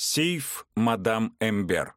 Сейф мадам Эмбер.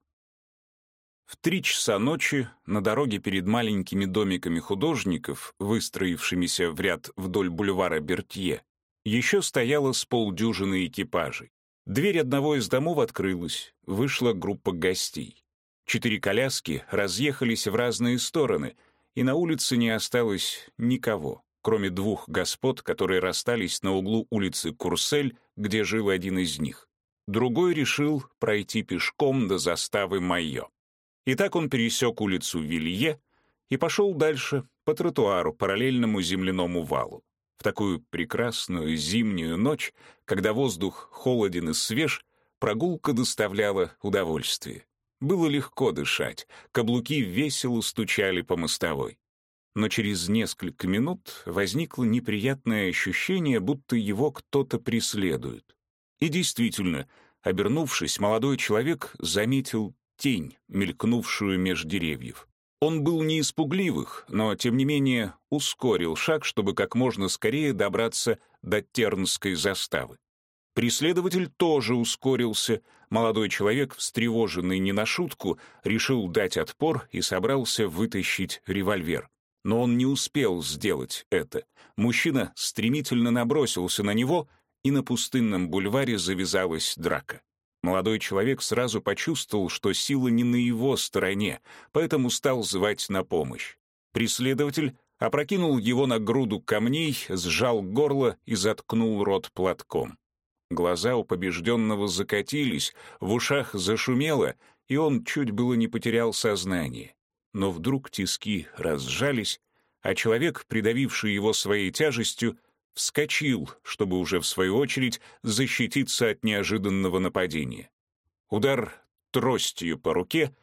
В три часа ночи на дороге перед маленькими домиками художников, выстроившимися в ряд вдоль бульвара Бертье, еще стояло с полдюжины экипажей. Дверь одного из домов открылась, вышла группа гостей. Четыре коляски разъехались в разные стороны, и на улице не осталось никого, кроме двух господ, которые расстались на углу улицы Курсель, где жил один из них другой решил пройти пешком до заставы Майо. И так он пересек улицу Вилье и пошел дальше по тротуару, параллельному земляному валу. В такую прекрасную зимнюю ночь, когда воздух холоден и свеж, прогулка доставляла удовольствие. Было легко дышать, каблуки весело стучали по мостовой. Но через несколько минут возникло неприятное ощущение, будто его кто-то преследует. И действительно, обернувшись, молодой человек заметил тень, мелькнувшую меж деревьев. Он был не испугливых, но, тем не менее, ускорил шаг, чтобы как можно скорее добраться до Тернской заставы. Преследователь тоже ускорился. Молодой человек, встревоженный не на шутку, решил дать отпор и собрался вытащить револьвер. Но он не успел сделать это. Мужчина стремительно набросился на него — и на пустынном бульваре завязалась драка. Молодой человек сразу почувствовал, что сила не на его стороне, поэтому стал звать на помощь. Преследователь опрокинул его на груду камней, сжал горло и заткнул рот платком. Глаза у побежденного закатились, в ушах зашумело, и он чуть было не потерял сознание. Но вдруг тиски разжались, а человек, придавивший его своей тяжестью, вскочил, чтобы уже в свою очередь защититься от неожиданного нападения. Удар тростью по руке,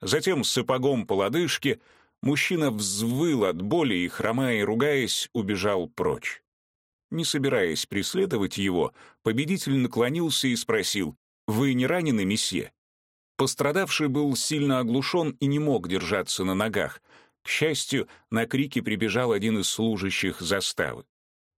затем сапогом по лодыжке, мужчина взвыл от боли и, хромая и ругаясь, убежал прочь. Не собираясь преследовать его, победитель наклонился и спросил, «Вы не ранены, месье?» Пострадавший был сильно оглушен и не мог держаться на ногах. К счастью, на крики прибежал один из служащих заставы.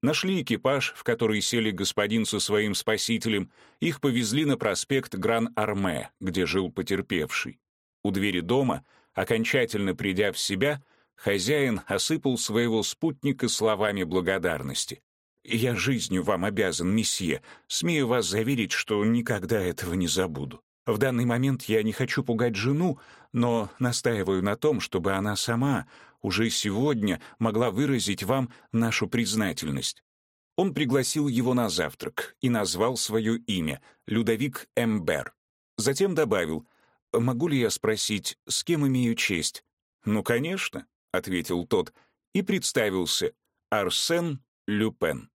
Нашли экипаж, в который сели господин со своим спасителем, их повезли на проспект Гран-Арме, где жил потерпевший. У двери дома, окончательно придя в себя, хозяин осыпал своего спутника словами благодарности. «Я жизнью вам обязан, месье. Смею вас заверить, что никогда этого не забуду. В данный момент я не хочу пугать жену, но настаиваю на том, чтобы она сама уже сегодня могла выразить вам нашу признательность. Он пригласил его на завтрак и назвал свое имя — Людовик Эмбер. Затем добавил, «Могу ли я спросить, с кем имею честь?» «Ну, конечно», — ответил тот, и представился Арсен Люпен.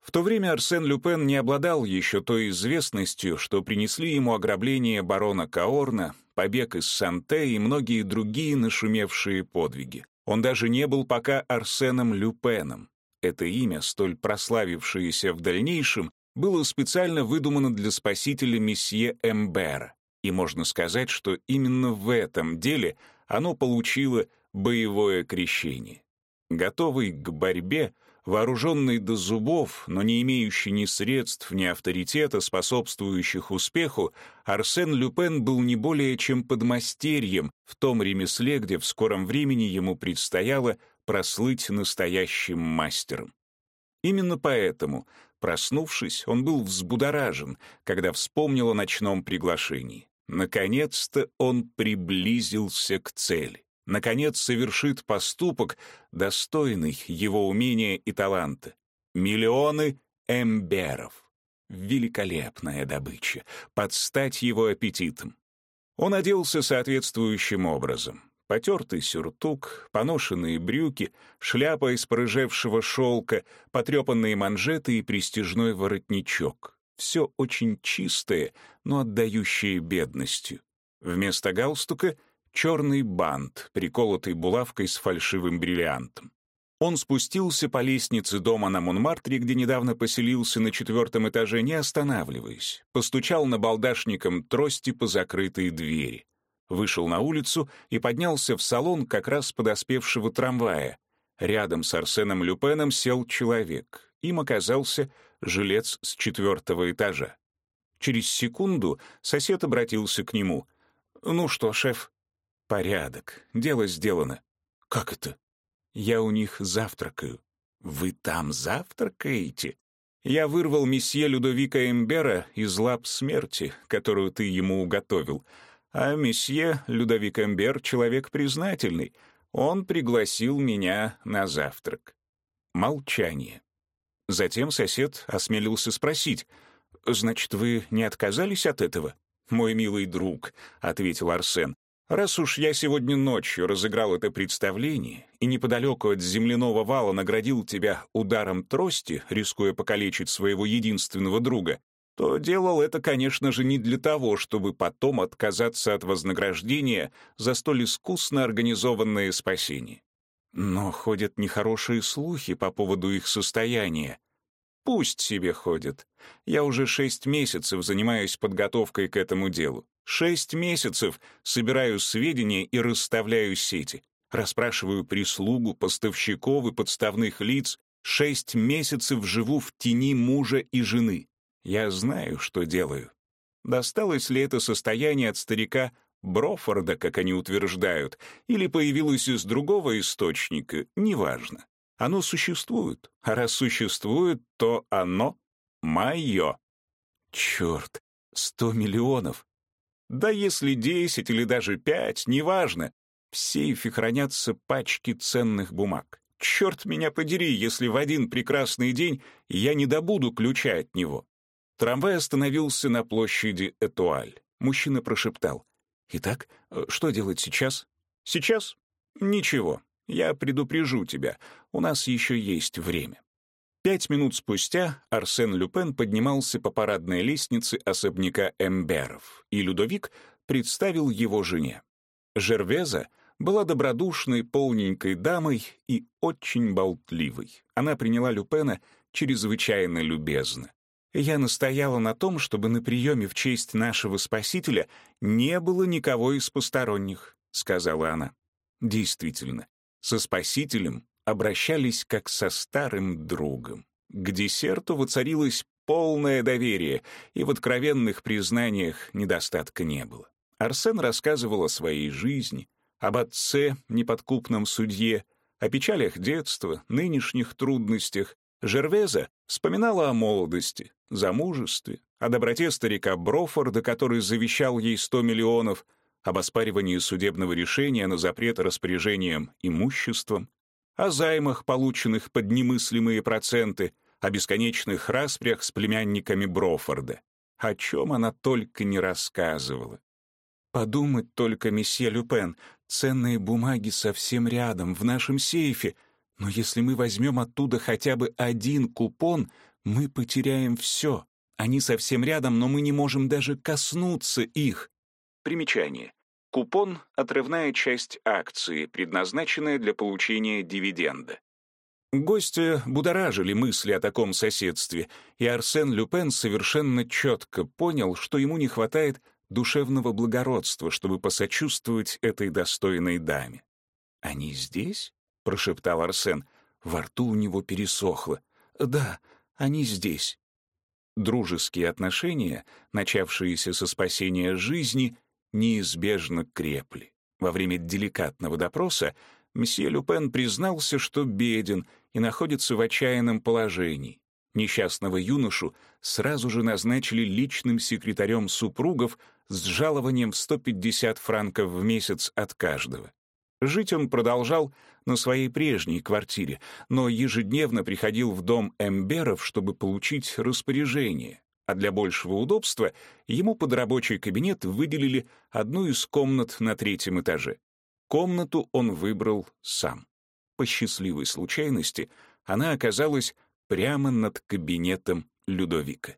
В то время Арсен Люпен не обладал еще той известностью, что принесли ему ограбление барона Каорна, побег из Санте и многие другие нашумевшие подвиги. Он даже не был пока Арсеном Люпеном. Это имя, столь прославившееся в дальнейшем, было специально выдумано для спасителя месье Эмбера. И можно сказать, что именно в этом деле оно получило боевое крещение. Готовый к борьбе, Вооруженный до зубов, но не имеющий ни средств, ни авторитета, способствующих успеху, Арсен Люпен был не более чем подмастерьем в том ремесле, где в скором времени ему предстояло прослыть настоящим мастером. Именно поэтому, проснувшись, он был взбудоражен, когда вспомнил о ночном приглашении. Наконец-то он приблизился к цели наконец совершит поступок, достойный его умения и таланта. Миллионы эмберов. Великолепная добыча, подстать его аппетитам. Он оделся соответствующим образом. Потертый сюртук, поношенные брюки, шляпа из порыжевшего шелка, потрепанные манжеты и престижной воротничок. Все очень чистое, но отдающее бедностью. Вместо галстука черный бант, приколотый булавкой с фальшивым бриллиантом. Он спустился по лестнице дома на Монмартре, где недавно поселился на четвертом этаже, не останавливаясь, постучал на балдашником трости по закрытой двери, вышел на улицу и поднялся в салон как раз подоспевшего трамвая. Рядом с Арсеном Люпеном сел человек. Им оказался жилец с четвертого этажа. Через секунду сосед обратился к нему. «Ну что, шеф?» «Порядок. Дело сделано». «Как это?» «Я у них завтракаю». «Вы там завтракаете?» «Я вырвал месье Людовика Эмбера из лап смерти, которую ты ему уготовил. А месье Людовик Эмбер — человек признательный. Он пригласил меня на завтрак». Молчание. Затем сосед осмелился спросить, «Значит, вы не отказались от этого?» «Мой милый друг», — ответил Арсен, «раз уж я сегодня ночью разыграл это представление и неподалеку от земляного вала наградил тебя ударом трости, рискуя покалечить своего единственного друга, то делал это, конечно же, не для того, чтобы потом отказаться от вознаграждения за столь искусно организованное спасение. Но ходят нехорошие слухи по поводу их состояния. Пусть себе ходят. Я уже шесть месяцев занимаюсь подготовкой к этому делу. Шесть месяцев собираю сведения и расставляю сети. Расспрашиваю прислугу, поставщиков и подставных лиц. Шесть месяцев живу в тени мужа и жены. Я знаю, что делаю. Досталось ли это состояние от старика Брофорда, как они утверждают, или появилось из другого источника, неважно. Оно существует, а раз существует, то оно мое. Черт, сто миллионов. Да если десять или даже пять, неважно. В сейфе хранятся пачки ценных бумаг. Черт меня подери, если в один прекрасный день я не добуду ключа от него. Трамвай остановился на площади Этуаль. Мужчина прошептал. «Итак, э, что делать сейчас?» «Сейчас? Ничего. Я предупрежу тебя. У нас еще есть время». Пять минут спустя Арсен Люпен поднимался по парадной лестнице особняка Эмберов, и Людовик представил его жене. Жервеза была добродушной, полненькой дамой и очень болтливой. Она приняла Люпена чрезвычайно любезно. Я настояла на том, чтобы на приеме в честь нашего Спасителя не было никого из посторонних, сказала она. Действительно, со Спасителем обращались как со старым другом. К десерту воцарилось полное доверие, и в откровенных признаниях недостатка не было. Арсен рассказывал о своей жизни, об отце, неподкупном судье, о печалях детства, нынешних трудностях, Жервеза вспоминала о молодости, замужестве, о доброте старика Брофорда, который завещал ей 100 миллионов, об оспаривании судебного решения на запрет распоряжением имуществом, о займах, полученных под немыслимые проценты, о бесконечных распрях с племянниками Брофорда. О чем она только не рассказывала. Подумать только, месье Люпен, ценные бумаги совсем рядом, в нашем сейфе, но если мы возьмем оттуда хотя бы один купон, мы потеряем все. Они совсем рядом, но мы не можем даже коснуться их. Примечание. Купон — отрывная часть акции, предназначенная для получения дивиденда. Гостя будоражили мысли о таком соседстве, и Арсен Люпен совершенно четко понял, что ему не хватает душевного благородства, чтобы посочувствовать этой достойной даме. «Они здесь?» прошептал Арсен. Во рту у него пересохло. «Да, они здесь». Дружеские отношения, начавшиеся со спасения жизни, неизбежно крепли. Во время деликатного допроса месье Люпен признался, что беден и находится в отчаянном положении. Несчастного юношу сразу же назначили личным секретарем супругов с жалованием в 150 франков в месяц от каждого. Жить он продолжал на своей прежней квартире, но ежедневно приходил в дом Эмберов, чтобы получить распоряжение, а для большего удобства ему под рабочий кабинет выделили одну из комнат на третьем этаже. Комнату он выбрал сам. По счастливой случайности она оказалась прямо над кабинетом Людовика.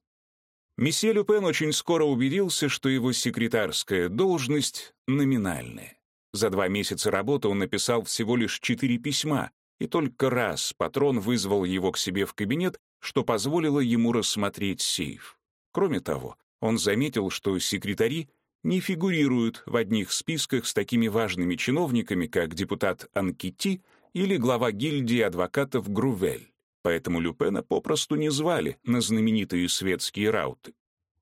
Месье Люпен очень скоро убедился, что его секретарская должность номинальная. За два месяца работы он написал всего лишь четыре письма, и только раз патрон вызвал его к себе в кабинет, что позволило ему рассмотреть сейф. Кроме того, он заметил, что секретари не фигурируют в одних списках с такими важными чиновниками, как депутат Анкити или глава гильдии адвокатов Грувель. Поэтому Люпена попросту не звали на знаменитые светские рауты.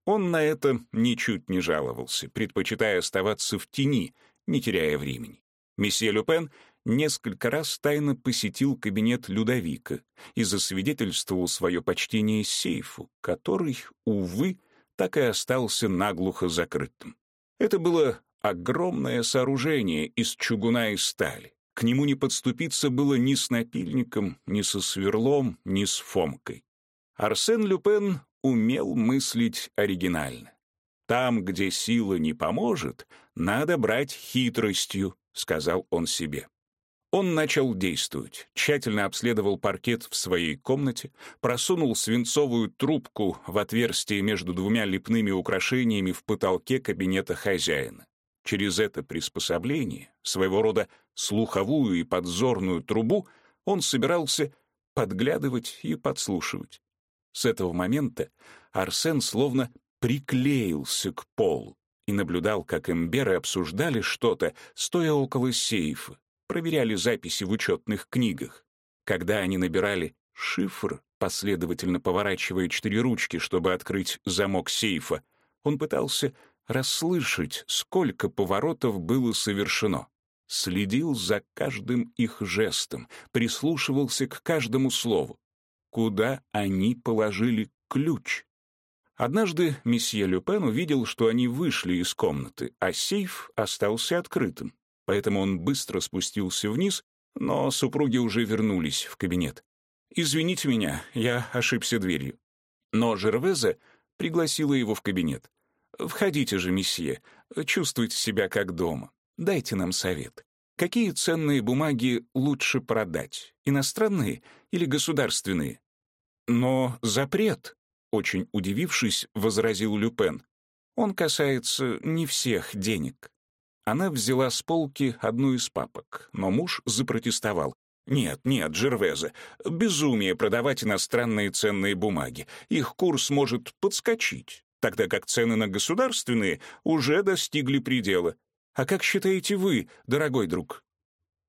Он на это ничуть не жаловался, предпочитая оставаться в тени, не теряя времени. Месье Люпен несколько раз тайно посетил кабинет Людовика и засвидетельствовал свое почтение сейфу, который, увы, так и остался наглухо закрытым. Это было огромное сооружение из чугуна и стали. К нему не подступиться было ни с напильником, ни со сверлом, ни с фомкой. Арсен Люпен умел мыслить оригинально. «Там, где сила не поможет, надо брать хитростью», — сказал он себе. Он начал действовать, тщательно обследовал паркет в своей комнате, просунул свинцовую трубку в отверстие между двумя лепными украшениями в потолке кабинета хозяина. Через это приспособление, своего рода слуховую и подзорную трубу, он собирался подглядывать и подслушивать. С этого момента Арсен словно приклеился к полу и наблюдал, как эмберы обсуждали что-то, стоя около сейфа, проверяли записи в учетных книгах. Когда они набирали шифр, последовательно поворачивая четыре ручки, чтобы открыть замок сейфа, он пытался расслышать, сколько поворотов было совершено. Следил за каждым их жестом, прислушивался к каждому слову. Куда они положили ключ? Однажды месье Люпен увидел, что они вышли из комнаты, а сейф остался открытым. Поэтому он быстро спустился вниз, но супруги уже вернулись в кабинет. «Извините меня, я ошибся дверью». Но Жервеза пригласила его в кабинет. «Входите же, месье, чувствуйте себя как дома. Дайте нам совет. Какие ценные бумаги лучше продать, иностранные или государственные?» «Но запрет», — очень удивившись, возразил Люпен. «Он касается не всех денег». Она взяла с полки одну из папок, но муж запротестовал. «Нет, нет, Джервезе, безумие продавать иностранные ценные бумаги. Их курс может подскочить тогда как цены на государственные уже достигли предела. А как считаете вы, дорогой друг?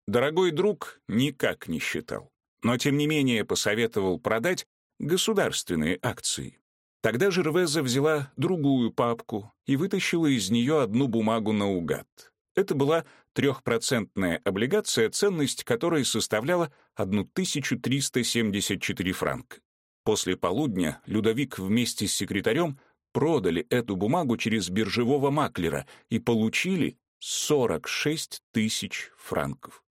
Дорогой друг никак не считал, но тем не менее посоветовал продать государственные акции. Тогда Жервеза взяла другую папку и вытащила из нее одну бумагу наугад. Это была трехпроцентная облигация, ценность которой составляла 1374 франка. После полудня Людовик вместе с секретарем продали эту бумагу через биржевого маклера и получили 46 тысяч франков.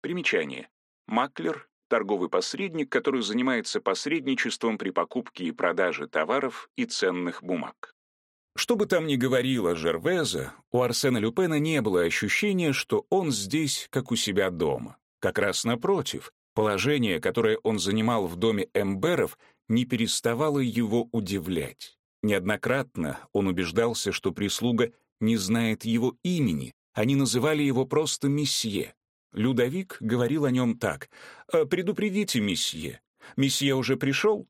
Примечание. Маклер — торговый посредник, который занимается посредничеством при покупке и продаже товаров и ценных бумаг. Что бы там ни говорила Жервеза, у Арсена Люпена не было ощущения, что он здесь, как у себя дома. Как раз напротив, положение, которое он занимал в доме Эмберов, не переставало его удивлять. Неоднократно он убеждался, что прислуга не знает его имени, они называли его просто месье. Людовик говорил о нем так. «Э, «Предупредите, месье. Месье уже пришел?»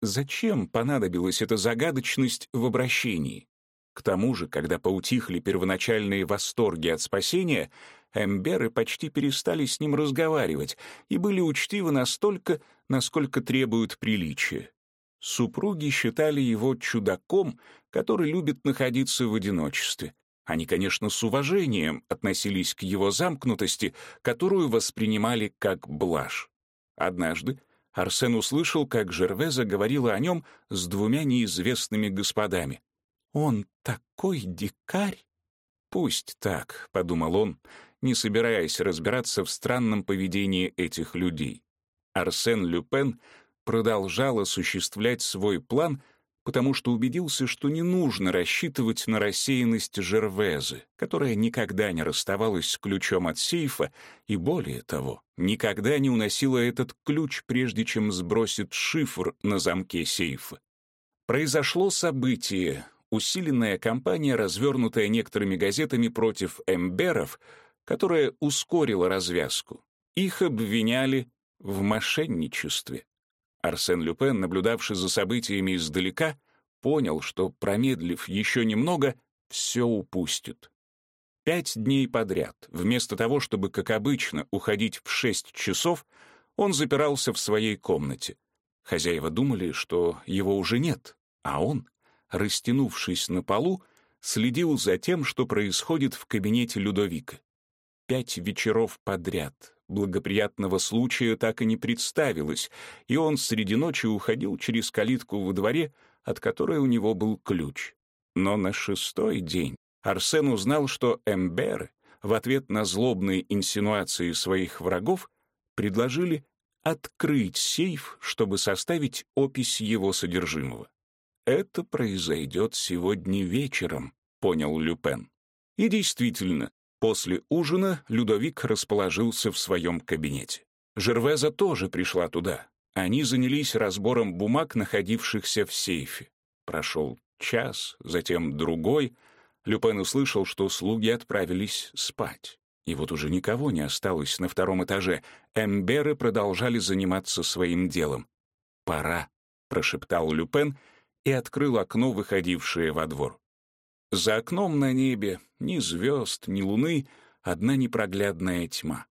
Зачем понадобилась эта загадочность в обращении? К тому же, когда поутихли первоначальные восторги от спасения, эмберы почти перестали с ним разговаривать и были учтивы настолько, насколько требуют приличия. Супруги считали его чудаком, который любит находиться в одиночестве. Они, конечно, с уважением относились к его замкнутости, которую воспринимали как блажь. Однажды Арсен услышал, как Жервеза говорила о нем с двумя неизвестными господами. «Он такой дикарь!» «Пусть так», — подумал он, не собираясь разбираться в странном поведении этих людей. Арсен Люпен продолжал осуществлять свой план, потому что убедился, что не нужно рассчитывать на рассеянность Жервезы, которая никогда не расставалась с ключом от сейфа и, более того, никогда не уносила этот ключ, прежде чем сбросит шифр на замке сейфа. Произошло событие, усиленная кампания, развернутая некоторыми газетами против эмберов, которая ускорила развязку. Их обвиняли в мошенничестве. Арсен Люпен, наблюдавший за событиями издалека, понял, что, промедлив еще немного, все упустит. Пять дней подряд, вместо того, чтобы, как обычно, уходить в шесть часов, он запирался в своей комнате. Хозяева думали, что его уже нет, а он растянувшись на полу, следил за тем, что происходит в кабинете Людовика. Пять вечеров подряд благоприятного случая так и не представилось, и он среди ночи уходил через калитку во дворе, от которой у него был ключ. Но на шестой день Арсен узнал, что Эмберы в ответ на злобные инсинуации своих врагов предложили открыть сейф, чтобы составить опись его содержимого. «Это произойдет сегодня вечером», — понял Люпен. И действительно, после ужина Людовик расположился в своем кабинете. Жервеза тоже пришла туда. Они занялись разбором бумаг, находившихся в сейфе. Прошел час, затем другой. Люпен услышал, что слуги отправились спать. И вот уже никого не осталось на втором этаже. Эмберы продолжали заниматься своим делом. «Пора», — прошептал Люпен и открыл окно, выходившее во двор. За окном на небе ни звезд, ни луны, одна непроглядная тьма.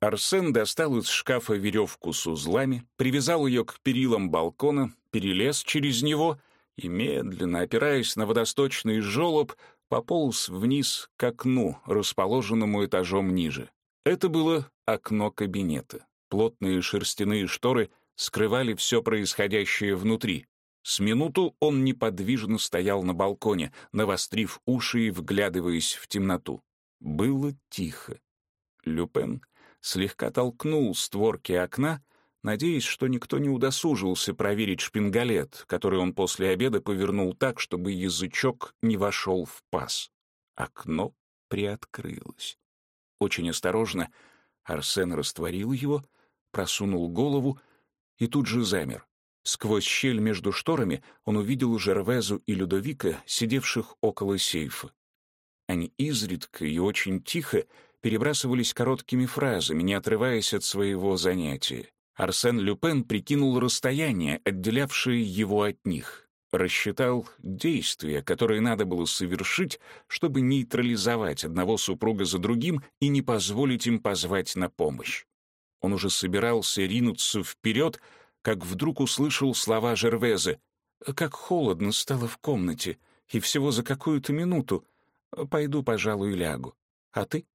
Арсен достал из шкафа веревку с узлами, привязал ее к перилам балкона, перелез через него и, медленно опираясь на водосточный желоб, пополз вниз к окну, расположенному этажом ниже. Это было окно кабинета. Плотные шерстяные шторы скрывали все происходящее внутри. С минуту он неподвижно стоял на балконе, навострив уши и вглядываясь в темноту. Было тихо. Люпен слегка толкнул створки окна, надеясь, что никто не удосужился проверить шпингалет, который он после обеда повернул так, чтобы язычок не вошел в паз. Окно приоткрылось. Очень осторожно Арсен растворил его, просунул голову и тут же замер. Сквозь щель между шторами он увидел Жервезу и Людовика, сидевших около сейфа. Они изредка и очень тихо перебрасывались короткими фразами, не отрываясь от своего занятия. Арсен Люпен прикинул расстояние, отделявшее его от них, рассчитал действия, которые надо было совершить, чтобы нейтрализовать одного супруга за другим и не позволить им позвать на помощь. Он уже собирался ринуться вперед, как вдруг услышал слова Жервеза. «Как холодно стало в комнате, и всего за какую-то минуту. Пойду, пожалуй, лягу. А ты?»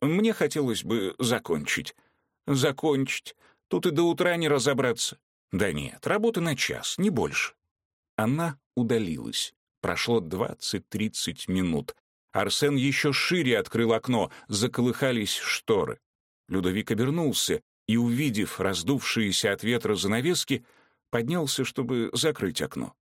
«Мне хотелось бы закончить». «Закончить? Тут и до утра не разобраться». «Да нет, работы на час, не больше». Она удалилась. Прошло двадцать-тридцать минут. Арсен еще шире открыл окно, заколыхались шторы. Людовик обернулся и, увидев раздувшиеся от ветра занавески, поднялся, чтобы закрыть окно.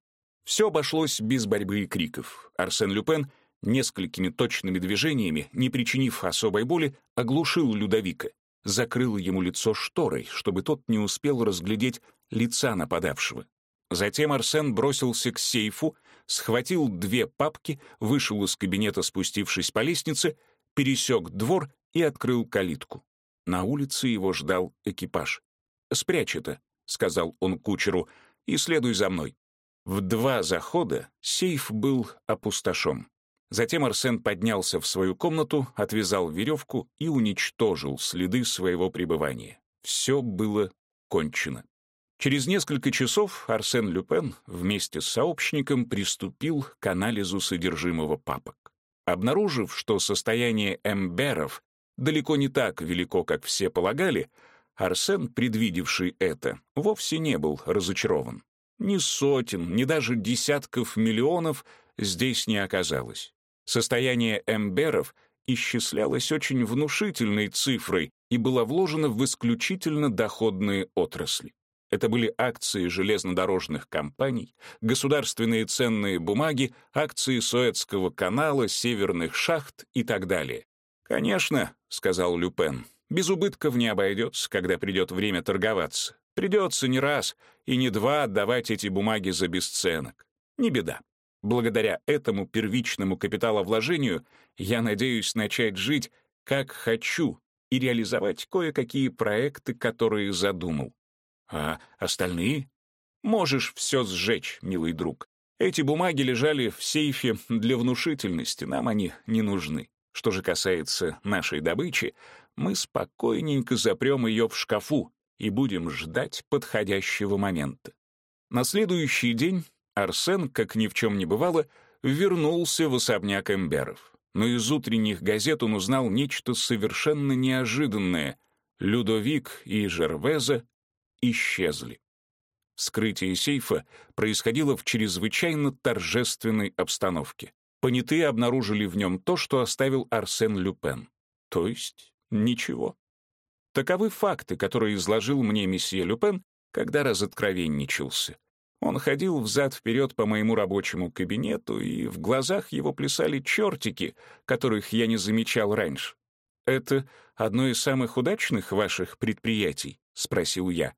Все обошлось без борьбы и криков. Арсен Люпен несколькими точными движениями, не причинив особой боли, оглушил Людовика, закрыл ему лицо шторой, чтобы тот не успел разглядеть лица нападавшего. Затем Арсен бросился к сейфу, схватил две папки, вышел из кабинета, спустившись по лестнице, пересек двор и открыл калитку. На улице его ждал экипаж. «Спрячь это», — сказал он кучеру, — «и следуй за мной». В два захода сейф был опустошен. Затем Арсен поднялся в свою комнату, отвязал веревку и уничтожил следы своего пребывания. Все было кончено. Через несколько часов Арсен Люпен вместе с сообщником приступил к анализу содержимого папок. Обнаружив, что состояние эмберов далеко не так велико, как все полагали, Арсен, предвидевший это, вовсе не был разочарован. Ни сотен, ни даже десятков миллионов здесь не оказалось. Состояние эмберов исчислялось очень внушительной цифрой и было вложено в исключительно доходные отрасли. Это были акции железнодорожных компаний, государственные ценные бумаги, акции Суэцкого канала, северных шахт и так далее. «Конечно», — сказал Люпен, — «без убытков не обойдется, когда придет время торговаться. Придется не раз и не два отдавать эти бумаги за бесценок. Не беда. Благодаря этому первичному капиталовложению я надеюсь начать жить, как хочу, и реализовать кое-какие проекты, которые задумал. А остальные? Можешь все сжечь, милый друг. Эти бумаги лежали в сейфе для внушительности, нам они не нужны. Что же касается нашей добычи, мы спокойненько запрем ее в шкафу и будем ждать подходящего момента. На следующий день Арсен, как ни в чем не бывало, вернулся в особняк Эмберов. Но из утренних газет он узнал нечто совершенно неожиданное. Людовик и Жервеза исчезли. Вскрытие сейфа происходило в чрезвычайно торжественной обстановке. Понятые обнаружили в нем то, что оставил Арсен Люпен. То есть ничего. Таковы факты, которые изложил мне месье Люпен, когда разоткровенничался. Он ходил взад-вперед по моему рабочему кабинету, и в глазах его плясали чертики, которых я не замечал раньше. «Это одно из самых удачных ваших предприятий?» — спросил я.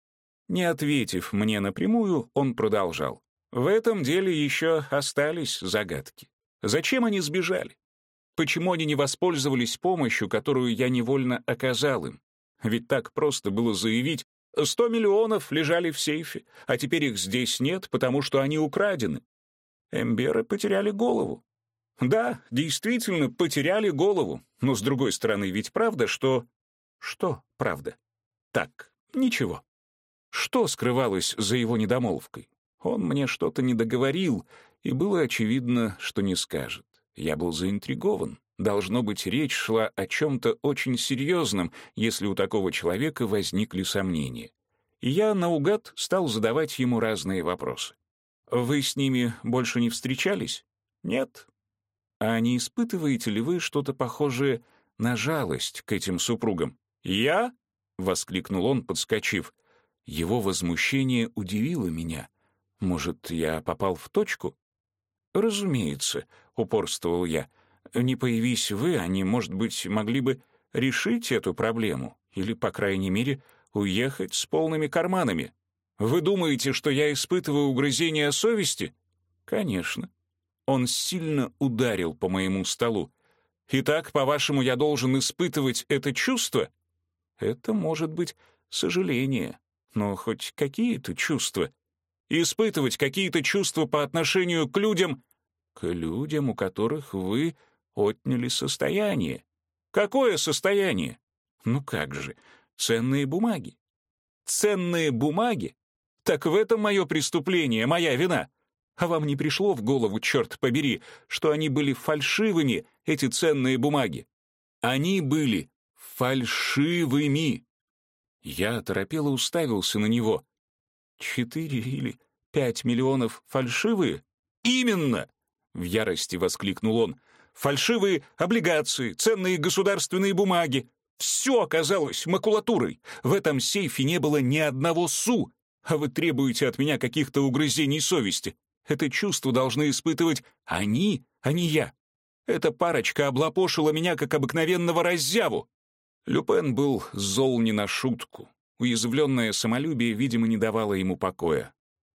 Не ответив мне напрямую, он продолжал. «В этом деле еще остались загадки. Зачем они сбежали? Почему они не воспользовались помощью, которую я невольно оказал им? Ведь так просто было заявить, Сто миллионов лежали в сейфе, а теперь их здесь нет, потому что они украдены. Эмберы потеряли голову. Да, действительно, потеряли голову. Но, с другой стороны, ведь правда, что... Что правда? Так, ничего. Что скрывалось за его недомолвкой? Он мне что-то не договорил, и было очевидно, что не скажет. Я был заинтригован. Должно быть, речь шла о чем-то очень серьезном, если у такого человека возникли сомнения. И я наугад стал задавать ему разные вопросы. «Вы с ними больше не встречались?» «Нет». «А не испытываете ли вы что-то похожее на жалость к этим супругам?» «Я?» — воскликнул он, подскочив. Его возмущение удивило меня. «Может, я попал в точку?» «Разумеется», — упорствовал я, — не появись вы, они, может быть, могли бы решить эту проблему или, по крайней мере, уехать с полными карманами. Вы думаете, что я испытываю угрызение совести? Конечно. Он сильно ударил по моему столу. Итак, по-вашему, я должен испытывать это чувство? Это может быть сожаление, но хоть какие-то чувства. Испытывать какие-то чувства по отношению к людям, к людям, у которых вы отняли состояние. Какое состояние? Ну как же, ценные бумаги. Ценные бумаги? Так в этом мое преступление, моя вина. А вам не пришло в голову, черт побери, что они были фальшивыми, эти ценные бумаги? Они были фальшивыми. Я торопело уставился на него. Четыре или пять миллионов фальшивые? Именно! В ярости воскликнул он фальшивые облигации, ценные государственные бумаги. Все оказалось макулатурой. В этом сейфе не было ни одного су. А вы требуете от меня каких-то угрызений совести. Это чувство должны испытывать они, а не я. Эта парочка облапошила меня, как обыкновенного раззяву. Люпен был зол не на шутку. Уязвленное самолюбие, видимо, не давало ему покоя.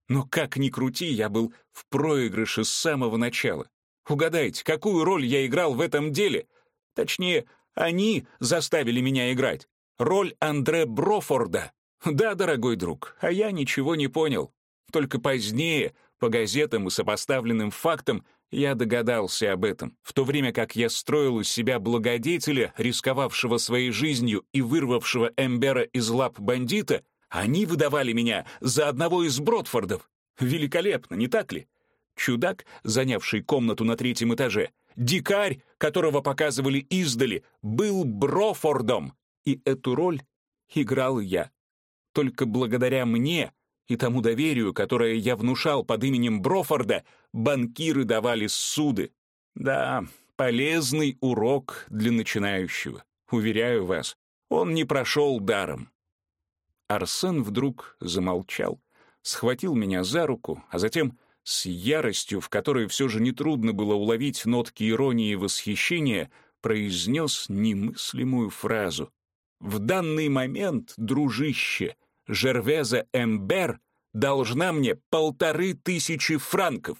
Но как ни крути, я был в проигрыше с самого начала. Угадайте, какую роль я играл в этом деле? Точнее, они заставили меня играть. Роль Андре Брофорда. Да, дорогой друг, а я ничего не понял. Только позднее, по газетам и сопоставленным фактам, я догадался об этом, в то время как я строил из себя благодетеля, рисковавшего своей жизнью и вырвавшего Эмбера из лап бандита, они выдавали меня за одного из Бродфордов. Великолепно, не так ли? Чудак, занявший комнату на третьем этаже, дикарь, которого показывали издали, был Брофордом, и эту роль играл я. Только благодаря мне и тому доверию, которое я внушал под именем Брофорда, банкиры давали суды. Да, полезный урок для начинающего. Уверяю вас, он не прошел даром. Арсен вдруг замолчал, схватил меня за руку, а затем с яростью, в которой все же нетрудно было уловить нотки иронии и восхищения, произнес немыслимую фразу. «В данный момент, дружище, Жервеза Эмбер должна мне полторы тысячи франков!»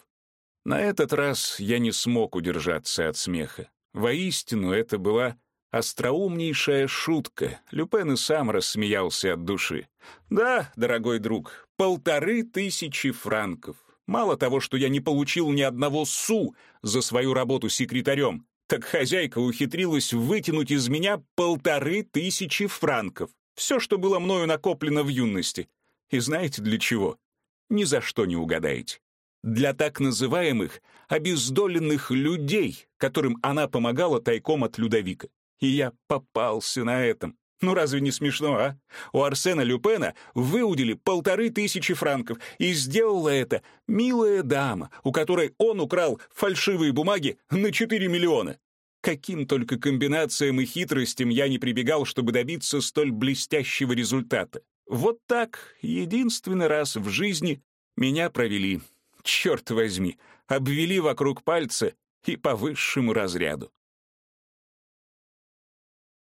На этот раз я не смог удержаться от смеха. Воистину, это была остроумнейшая шутка. Люпен и сам рассмеялся от души. «Да, дорогой друг, полторы тысячи франков. Мало того, что я не получил ни одного су за свою работу секретарем, так хозяйка ухитрилась вытянуть из меня полторы тысячи франков. Все, что было мною накоплено в юности. И знаете для чего? Ни за что не угадаете. для так называемых обездоленных людей, которым она помогала тайком от Людовика. И я попался на этом. Ну разве не смешно, а? У Арсена Люпена выудили полторы тысячи франков, и сделала это милая дама, у которой он украл фальшивые бумаги на 4 миллиона. Каким только комбинациям и хитростям я не прибегал, чтобы добиться столь блестящего результата. Вот так, единственный раз в жизни, меня провели. Черт возьми, обвели вокруг пальца и по высшему разряду.